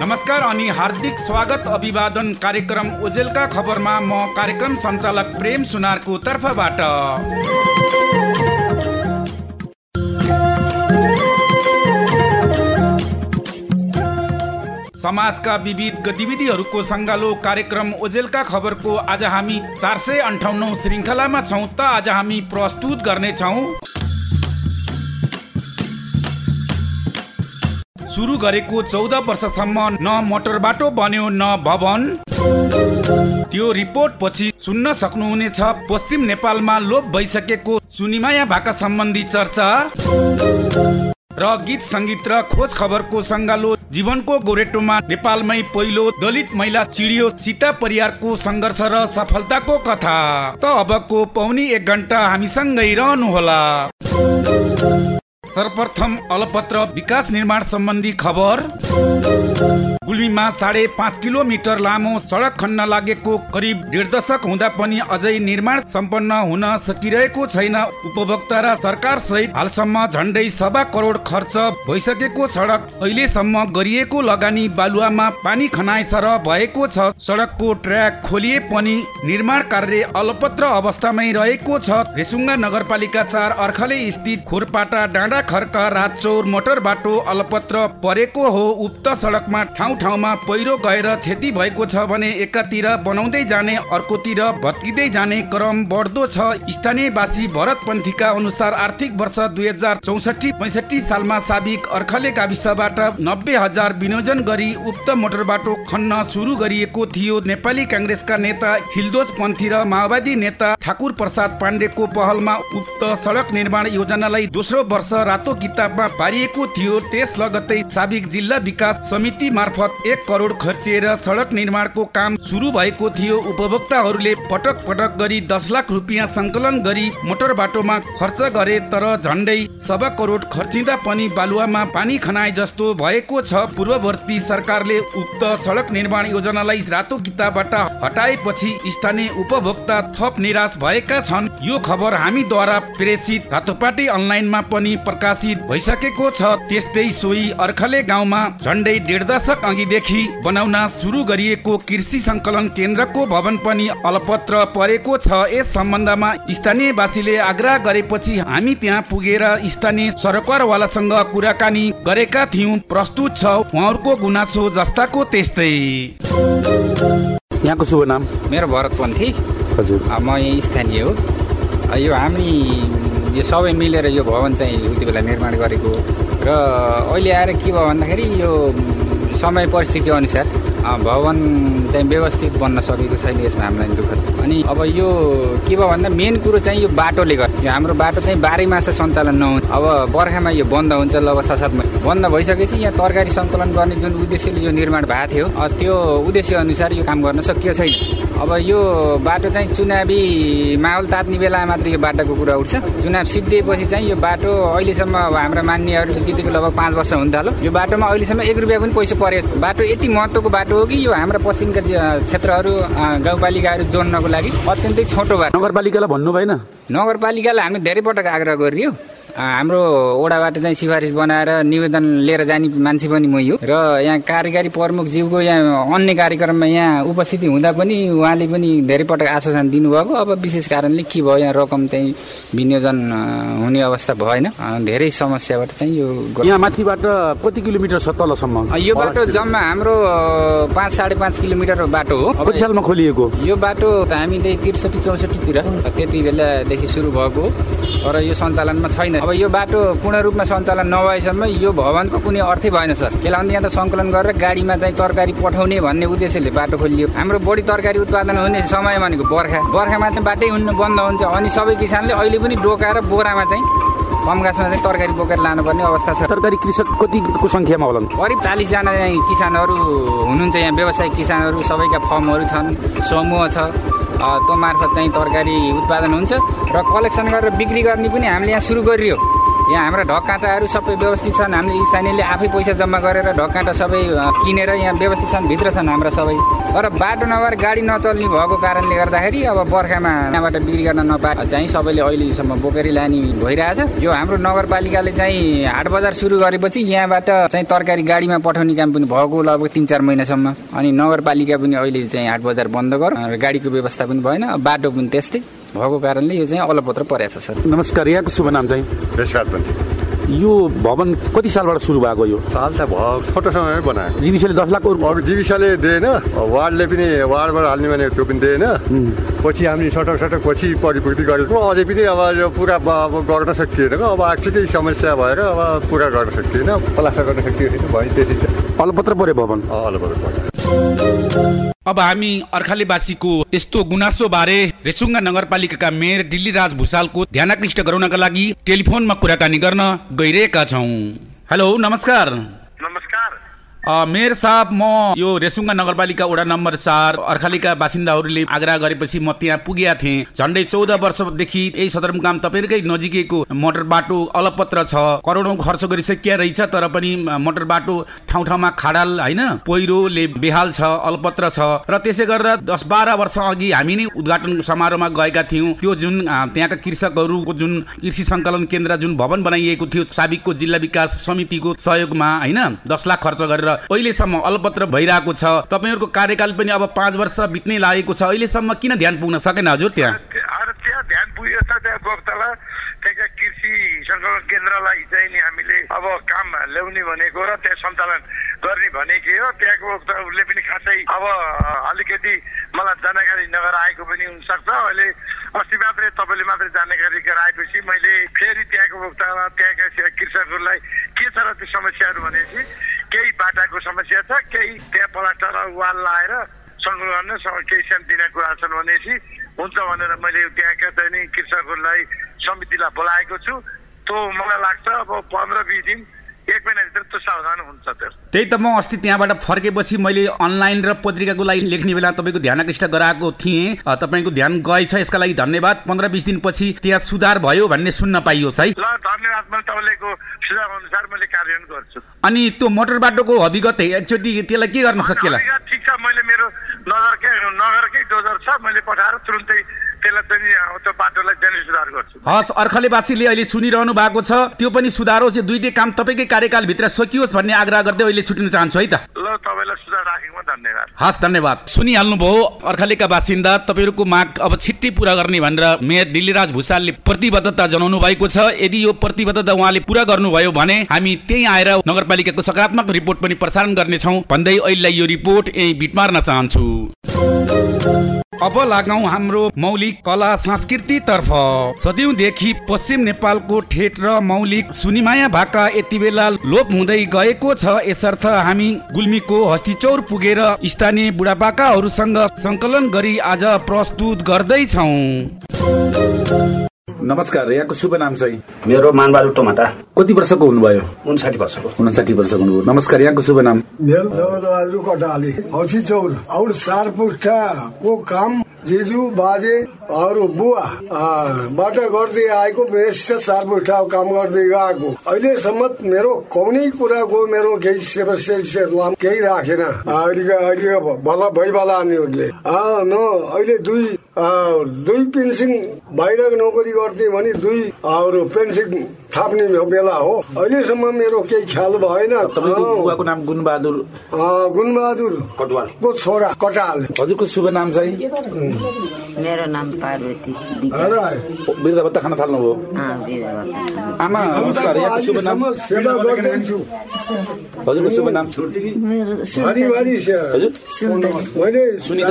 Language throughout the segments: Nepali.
नमस्कार अनि हार्दिक स्वागत अभिवादन कार्यक्रम ओजेलका खबरमा म कार्यक्रम सञ्चालक प्रेम सुनारको तर्फबाट। समाजका विविध गतिविधिहरूको सङ्गालो कार्यक्रम ओजेलका खबरको आज हामी चार सय अन्ठाउन्नौ श्रृङ्खलामा छौँ त आज हामी प्रस्तुत गर्नेछौँ। सुरु गरेको चौध वर्षसम्म न मोटर बाटो बन्यो न भवन। त्यो रिपोर्ट पछि सुन्न सक्नुहुनेछ पश्चिम नेपालमा लोप भइसकेको सुनिमाया भाका सम्बन्धी चर्चा। र गीत सङ्गीत र खोज खबरको सङ्गालो जीवनको गोरेटोमा नेपालमै पहिलो दलित महिला चिडियो सीता परिवारको सङ्घर्ष र सफलताको कथा। त अबको पौनी एक घन्टा हामीसँगै रहनुहोला। सर्वप्रथम अलपत्र विकास निर्माण सम्बन्धी खबर। गुल्मीमा साढे पाँच किलोमिटर लामो सडक खन्न लागेको करिब डेढ दशक हुँदा पनि अझै निर्माण सम्पन्न हुन सकिरहेको छैन। उपभोक्ता र सरकार सहित हालसम्म झन्डै सभा करोड खर्च भइसकेको सडक अहिलेसम्म गरिएको लगानी बालुवामा पानी खनाएसर भएको छ। सडकको ट्र्याक खोलिए पनि निर्माण कार्य अलपत्र अवस्थामै रहेको छ। रेसुङ्गा नगरपालिका चार अर्खले स्थित खोरपाटा डाँडा खर्क राजचौर मोटर बाटो अलपत्र परेको हो। उक्त सडकमा ठाउँ ठाउँमा पहिरो गएर क्षति भएको छ भने एकातिर बनाउँदै जाने अर्कोतिर भत्किँदै जाने क्रम बढ्दो छ। स्थानीयवासी भरत पन्थीका अनुसार आर्थिक वर्ष दुई हजार चौसठी पैसठी सालमा साबिक अर्खले गाविसबाट नब्बे हजार विनियोजन गरी उक्त मोटर बाटो खन्न सुरु गरिएको थियो। नेपाली काङ्ग्रेसका नेता हिलदोज पन्थी र माओवादी नेता ठाकुर प्रसाद पाण्डेको पहलमा उक्त सडक निर्माण योजनालाई दोस्रो वर्ष रातो किताबमा पारिएको थियो। त्यस लगत्तै साबिक जिल्ला विकास समिति मार्फत एक करोड खर्चिएर सडक निर्माणको काम सुरु भएको थियो। उपभोक्ताहरूले पटक पटक गरी दस लाख रुपियाँ सङ्कलन गरी मोटर बाटोमा खर्च गरे तर झन्डै सवा करोड खर्चिँदा पनि बालुवामा पानी खनाए जस्तो भएको छ। पूर्ववर्ती सरकारले उक्त सडक निर्माण योजनालाई रातो किताबबाट हटाएपछि स्थानीय उपभोक्ता थप निराश भएका छन्। यो खबर हामीद्वारा प्रेसित रातोपाटी अनलाइनमा पनि प्रकाशित भइसकेको छ। त्यस्तै सोही अर्खले गाउँमा झन्डै डेढ दशक अघिदेखि बनाउन सुरु गरिएको कृषि सङ्कलन केन्द्रको भवन पनि अलपत्र परेको छ। यस सम्बन्धमा स्थानीयवासीले आग्रह गरेपछि हामी त्यहाँ पुगेर स्थानीय सरकारवालासँग कुराकानी गरेका थियौँ। प्रस्तुत छ उहाँहरूको गुनासो जस्ताको त्यस्तै। यहाँको शुभ नाम? मेरो भरत पन्थी। हजुर। म यहीँ स्थानीय हो। यो हामी यो सबै मिलेर यो भवन चाहिँ उति बेला निर्माण गरेको र अहिले आएर के भयो भन्दाखेरि यो समय परिस्थिति अनुसार भवन चाहिँ व्यवस्थित बन्न सकेको छैन यसमा हामीलाई दुःख छ। अनि अब यो के भयो भन्दा मेन कुरो चाहिँ यो बाटोले गर्दा यो हाम्रो बाटो चाहिँ बाह्रै मास सञ्चालन नहुन्छ अब बर्खामा यो बन्द हुन्छ लगभग छ सात महिना बन्द भइसकेपछि यहाँ तरकारी सङ्कलन गर्ने जुन उद्देश्यले यो निर्माण भएको थियो त्यो उद्देश्य अनुसार यो काम गर्न सकियो छैन। अब यो बाटो चाहिँ चुनावी माहौल तात्ने बेला मात्र यो बाटोको कुरा उठ्छ। चुनाव सिद्धिएपछि चाहिँ यो बाटो अहिलेसम्म अब हाम्रा मान्यहरूले जितेको लगभग पाँच वर्ष हुन यो बाटोमा अहिलेसम्म एक रुपियाँ पनि पैसा पऱ्यो बाटो यति महत्त्वको बाटो हो कि यो हाम्रा पश्चिमका क्षेत्रहरू गाउँपालिकाहरू जोड्नको लागि अत्यन्तै छोटो बाटो। नगरपालिकालाई भन्नु भएन। नगरपालिकालाई हामी धेरै पटक आग्रह गरियो। हाम्रो ओडाबाट चाहिँ सिफारिस बनाएर निवेदन लिएर जाने मान्छे पनि मै हो र यहाँ कार्यकारी प्रमुख जीवको यहाँ अन्य कार्यक्रममा यहाँ उपस्थिति हुँदा पनि उहाँले पनि धेरै पटक आश्वासन दिनुभएको। अब विशेष कारणले के भयो यहाँ रकम चाहिँ विनियोजन हुने अवस्था भएन। धेरै समस्याबाट चाहिँ यो यहाँ माथिबाट कति किलोमिटर छ तलसम्म? यो बाटो जम्मा हाम्रो पाँच साढे पाँच किलोमिटर बाटो हो। कति सालमा खोलिएको? यो बाटो हामीले त्रिसठी चौसठीतिर त्यति बेलादेखि सुरु भएको तर यो सञ्चालनमा छैन। अब यो बाटो पूर्ण रूपमा सञ्चालन नभएसम्म यो भवनको कुनै अर्थै भएन सर। किन भन्दा यहाँ त सङ्कलन गरेर गाडीमा चाहिँ तरकारी पठाउने भन्ने उद्देश्यले बाटो खोलियो। हाम्रो बढी तरकारी उत्पादन हुने समय भनेको बर्खा। बर्खामा चाहिँ बाटै हुनु बन्द हुन्छ अनि सबै किसानले अहिले पनि डोकाएर बोरामा चाहिँ कम गाँसमा चाहिँ तरकारी बोकेर लानुपर्ने अवस्था छ। तरकारी कृषक कतिको सङ्ख्यामा होला? करिब चालिसजना किसानहरू हुनुहुन्छ यहाँ। व्यावसायिक किसानहरू सबैका फर्महरू छन् समूह छ। त्यो मार्फत चाहिँ तरकारी उत्पादन हुन्छ र कलेक्सन गरेर बिक्री गर्ने पनि हामीले यहाँ सुरु गरियो। यहाँ हाम्रा ढक काँटाहरू सबै व्यवस्थित छन्। हामीले स्थानीयले आफै पैसा जम्मा गरेर ढक काँटा सबै किनेर यहाँ व्यवस्थित छन् भित्र छन् हाम्रा सबै। तर बाटो नभएर गाडी नचल्ने भएको कारणले गर्दाखेरि अब बर्खामा यहाँबाट बिक्री गर्न नपा चाहिँ सबैले अहिलेसम्म बोकेर लाने भइरहेछ। यो हाम्रो नगरपालिकाले चाहिँ हाट बजार सुरु गरेपछि यहाँबाट चाहिँ तरकारी गाडीमा पठाउने काम पनि भएको लगभग तिन चार महिनासम्म। अनि नगरपालिका पनि अहिले चाहिँ हाट बजार बन्द गर गाडीको व्यवस्था पनि भएन। बाटो पनि त्यस्तै। भएको कारणले यो चाहिँ अलपत्र परेको छ सर। नमस्कार यहाँको शुभ नाम चाहिँ? यो भवन कति सालबाट सुरु भएको यो? साल त भयो छोटो समयमै बनाएको जीविसले दस लाख अब जीविकाले दिएन वार्डले पनि वार्डबाट हाल्ने भने त्यो पनि दिएन। पछि हामीले सटक सटक पछि परिपूर्ति गरेको अझै पनि अब यो पुरा अब गर्न सकिएन। अब आर्थिकै समस्या भएर अब पुरा गर्न सकिएन। प्लास्टर गर्न सकिएन भयो त्यति अलपत्र पऱ्यो भवन। अलग अब हामी अर्खालेवासीको यस्तो गुनासो बारे रेसुङ्गा नगरपालिकाका मेयर दिल्ली राज भूषालको ध्यानकृष्ट गराउनका लागि टेलिफोनमा कुराकानी गर्न गइरहेका छौँ। हेलो नमस्कार। मेयर साहब म यो रेसुङ्गा नगरपालिका वडा नम्बर चार अर्खालीका बासिन्दाहरूले आग्रह गरेपछि म त्यहाँ पुगेका थिएँ। झन्डै चौध वर्षदेखि यही सदरमुकाम तपाईँकै नजिकैको मोटर बाटो अलपत्र छ। करोडौँ खर्च गरिसकिया रहेछ तर पनि मोटर बाटो ठाउँ ठाउँमा खाडाल होइन पहिरोले बेहाल छ अलपत्र छ। र त्यसै गरेर दस बाह्र वर्ष अघि हामी नै उद्घाटन समारोहमा गएका थियौँ। त्यो जुन त्यहाँका कृषकहरूको जुन कृषि सङ्कलन केन्द्र जुन भवन बनाइएको थियो साबिकको जिल्ला विकास समितिको सहयोगमा होइन दस लाख खर्च गरेर अहिलेसम्म अलपत्र भइरहेको छ। तपाईँहरूको कार्यकाल पनि अब पाँच वर्ष बित्नै लागेको छ। अहिलेसम्म किन ध्यान पुग्न सकेन हजुर त्यहाँ? त्यहाँ ध्यान त्यहाँ त्यहाँका कृषि सङ्कलन केन्द्रलाई चाहिँ नि हामीले अब काम ल्याउने भनेको र त्यहाँ सञ्चालन गर्ने भनेको हो। त्यहाँको वक्ताहरूले पनि खासै अब अलिकति मलाई जानकारी नगर आएको पनि हुनसक्छ। अहिले अस्ति मात्रै तपाईँले मात्रै जानकारी गराएपछि मैले फेरि त्यहाँको वक्तालाई त्यहाँका कृषकहरूलाई के छ र त्यो समस्याहरू भनेपछि केही बाटाको समस्या छ केही त्यहाँ प्लास्टर वाल लाएर सङ्कलन केही सानतिना कुरा छन् भनेपछि हुन्छ भनेर मैले त्यहाँका चाहिँ नि कृषकहरूलाई समितिलाई बोलाएको छु। त्यो मलाई लाग्छ अब पन्ध्र बिस दिन एक महिनाभित्र त्यो सावधान हुन्छ त्यो। त्यही त म अस्ति त्यहाँबाट फर्केपछि मैले अनलाइन र पत्रिकाको लागि लेख्ने बेला तपाईँको ध्यान आकृष्ट गराएको थिएँ। तपाईँको ध्यान गएछ यसका लागि धन्यवाद। पन्ध्र बिस दिनपछि त्यहाँ सुधार भयो भन्ने सुन्न पाइयोस् है। ल धन्यवाद मैले तपाईँको सुझाव अनुसार मैले कार्यान्वयन गर्छु। अनि त्यो मोटर बाटोको हविगत एकचोटि त्यसलाई के गर्न सकिएला? ठिक छ मैले मेरो नगरकै नगरकै डोजर छ मैले पठाएर तुरुन्तै त्यसलाई चाहिँ अब त्यो बाटोलाई जाने सुधार गर्छु। हस् अर्खलेवासीले अहिले सुनिरहनु भएको छ। त्यो पनि सुधार होस् यो दुइटै काम तपाईँकै कार्यकालभित्र सकियोस् भन्ने आग्रह गर्दै अहिले छुट्टिन चाहन्छु है त। ल तपाईँलाई सुधार राखेकोमा धन्यवाद। हस् धन्यवाद। सुनिहाल्नुभयो अर्खालेका बासिन्दा तपाईँहरूको माग अब छिट्टै पुरा गर्ने भनेर मेयर दिल्लीराज भूषालले प्रतिबद्धता जनाउनु भएको छ। यदि यो प्रतिबद्धता उहाँले पुरा गर्नुभयो भने हामी त्यही आएर नगरपालिकाको सकारात्मक रिपोर्ट पनि प्रसारण गर्नेछौँ। भन्दै अहिलेलाई यो रिपोर्ट यही भिट मार्न चाहन्छु। अब लागौं हाम्रो मौलिक कला संस्कृति तर्फ सदियौंदेखि पश्चिम नेपालको ठेट र मौलिक सुनिमाया भाका यति बेला लोप हुँदै गएको छ। यसर्थ हामी गुल्मीको हस्तिचौर पुगेर स्थानीय बुढापाकाहरूसँग संकलन गरी आज प्रस्तुत गर्दैछौँ। नमस्कार यहाँको शुभ नाम चाहिँ? मेरो मानबहादुर टमाटा। कति वर्षको हुनुभयो? उन्साठी वर्षको उन्साठी वर्षको हुनुभयो। नमस्कार यहाँको शुभ नाम? मेरो जगतबहादुर कटाले हौसी चौर और पुस्ताको काम? जिजु बाजे अरू बुवा अँ, बाट गर्दै आएको बेस्ट चार पुस्ताको काम गर्दै गएको। अहिलेसम्म मेरो कुनै कुराको मेरो केही सेवा केही राखेन। अहिले अहिले भला उनीहरूले अँ, न अहिले दुई दुई पेन्सिङ बाहिर नोकरी गर्थे भने दुई अरू पेन्सिङ थाप्ने बेला हो। अहिलेसम्म मेरो केही ख्याल भएन। बुवाको नाम गुणबहादुर। अँ, गुणबहादुर। कटवालको छोरा? कटाल। हजुरको शुभ नाम चाहिँ? मेरो नाम पार्वती वृद्ध भत्ता खान थाल्नुभयो। आमा नमस्कार यहाँको शुभ नाम? सेवा गर्दैछु। हजुरको शुभ नाम? मैले सुनिता।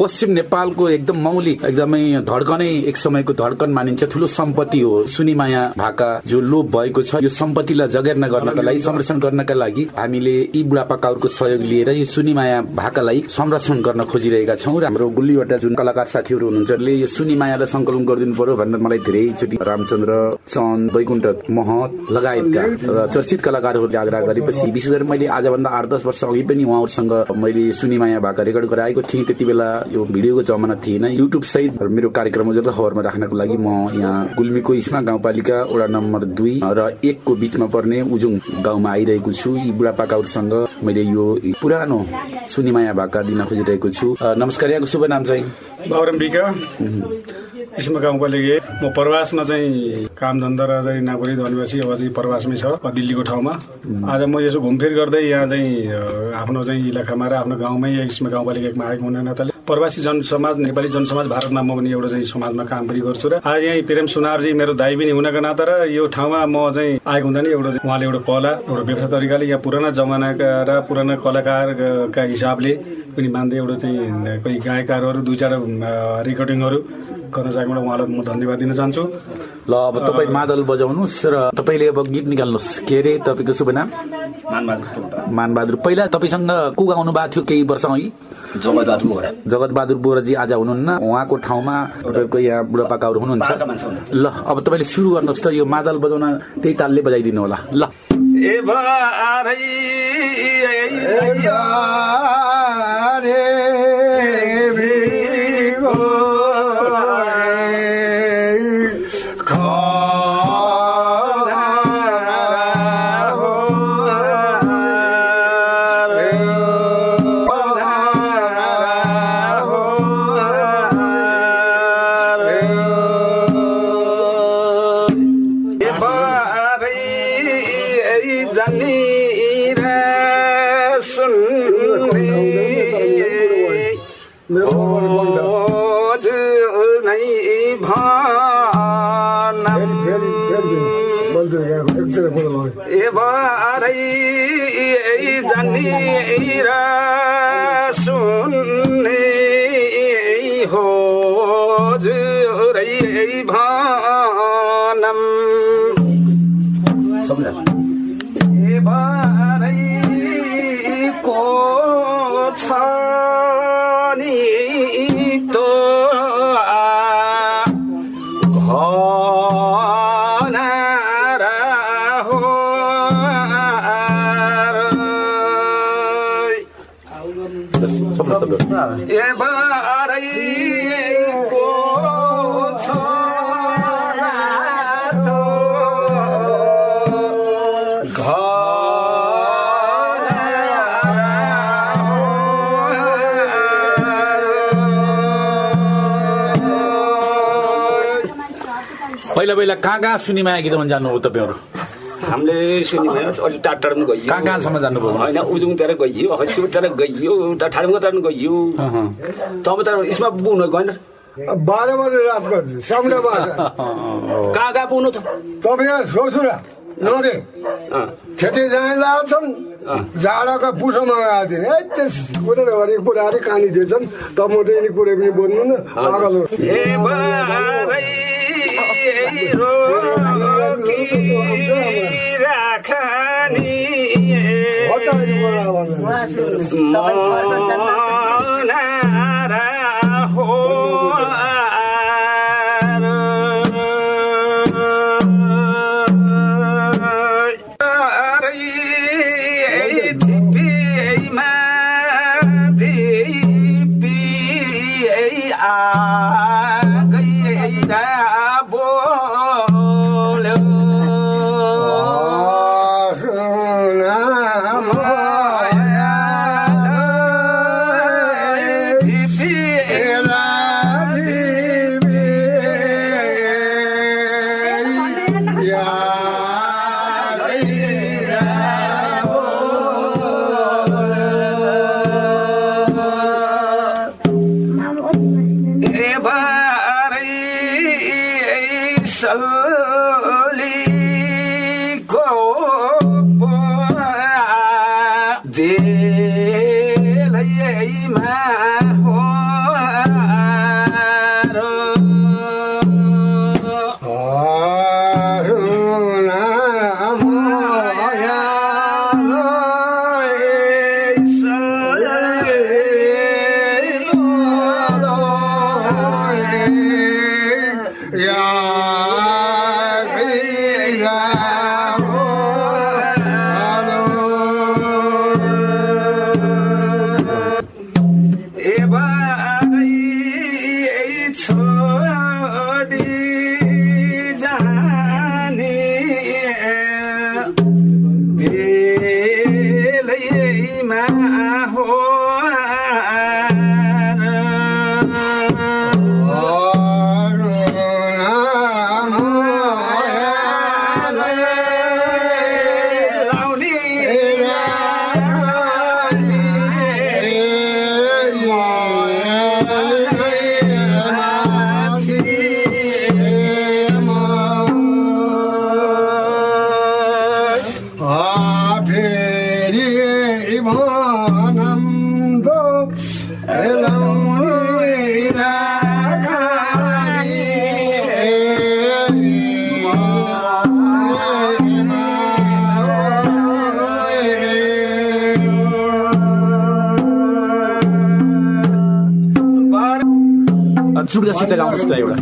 पश्चिम नेपालको एकदम मौलिक एकदमै धड्कनै एक समयको धड्कन मानिन्छ ठुलो सम्पत्ति हो। सुनिमाया भाका जो लोप भएको छ यो सम्पत्तिलाई जगेर्ना गर्नका लागि संरक्षण गर्नका लागि हामीले यी बुढापाकाहरूको सहयोग लिएर यो सुनिमाया भाकालाई संरक्षण गर्न खोजिरहेका छौँ। र हाम्रो गुल्लीवटा जुन कलाकार साथीहरू हुनुहुन्छ यो सुनिमायालाई संकलन गरिदिनु पर्यो भनेर मलाई धेरैचोटि रामचन्द्र चन्द वैकुण्ठ महत लगायतका चर्चित कलाकारहरूले आग्रह गरेपछि विशेष गरी मैले आजभन्दा आठ दस वर्ष अघि पनि उहाँहरूसँग मैले सुनिमाया भाका रेकर्ड गराएको थिएँ। त्यति बेला यो भिडियोको जमाना थिएन। युट्युब सहित मेरो कार्यक्रम खबरमा राख्नको लागि म यहाँ गुल्मीको इस्मा गाउँपालिका वडा नम्बर दुई र एकको बिचमा पर्ने उजुङ गाउँमा आइरहेको छु। यी बुढापाकाहरूसँग मैले यो पुरानो सुनिमाया भाका दिन खोजिरहेको छु। नमस्कार यहाँको शुभ नाम चाहिँ? बाबुराम बिका यसमा गाउँपालिका। म प्रवासमा चाहिँ काम धन्दा र चाहिँ नोकरी धनीवासी अब चाहिँ प्रवासमै छ दिल्लीको ठाउँमा। आज म यसो घुमफिर गर्दै यहाँ चाहिँ आफ्नो चाहिँ इलाकामा र आफ्नो गाउँमै यसमा गाउँपालिका एकमा आएको हुने नाताले प्रवासी जनसमाज नेपाली जनसमाज भारतमा म पनि एउटा चाहिँ समाजमा काम पनि गर्छु र आज यहाँ प्रेम सुनारजी मेरो दाई पनि हुनाको नाता र यो ठाउँमा म चाहिँ आएको हुँदा नि एउटा उहाँले एउटा कला एउटा व्यवसाय तरिकाले यहाँ पुराना जमानाका र पुराना कलाकारका हिसाबले पनि मान्दै एउटा चाहिँ कोही गायककारहरू दुई चार रेकर्डिङहरू गर्न सकेबाट उहाँलाई म धन्यवाद दिन चाहन्छु। ल अब तपाईँ मादल बजाउनुहोस् र तपाईँले अब गीत निकाल्नुहोस्। के अरे तपाईँको शुभ नाम? मानबहादुर। पहिला तपाईँसँग को गाउनु भएको थियो केही वर्ष अघि? जगतबहादुर बोरा जगत बहादुर बोराजी आज हुनुहुन्न। उहाँको ठाउँमा तपाईँको यहाँ बुढापाकाहरू हुनुहुन्छ। ल अब तपाईँले सुरु गर्नुहोस् त। यो मादल बजाउन त्यही तालले बजाइदिनु होला। ल। ए को पहिला पहिला कहाँ कहाँ सुनिमाया गीत भन्न जानुभयो तपाईँहरू? हामीले सुन्यौँ अलिक टाढा टाढा पनि गइयो। कहाँ कहाँसम्म जानुभयो? होइन उजुङतिर गइयो हसिउतिर गइयो उता ठाडुङतिर पनि गइयो तब त यसमा पुग्नु गएन। बाह्र बजे रात गर्छु सामने बाह्र कहाँ कहाँ पुग्नु त? तपाईँ सोच्नु नदे अँ, खेती जाने लाग्छन् जाडाको पुसोमा आएको थिएँ। है त्यस कुरेर भने कुराहरू कहानी दिएछन्। तब म यिनी कुरै पनि बोल्नु न। पागल हो alayhi ma aho জীবনন্দ এলাম छुट्दा सिधै लाउनुहोस् त एउटा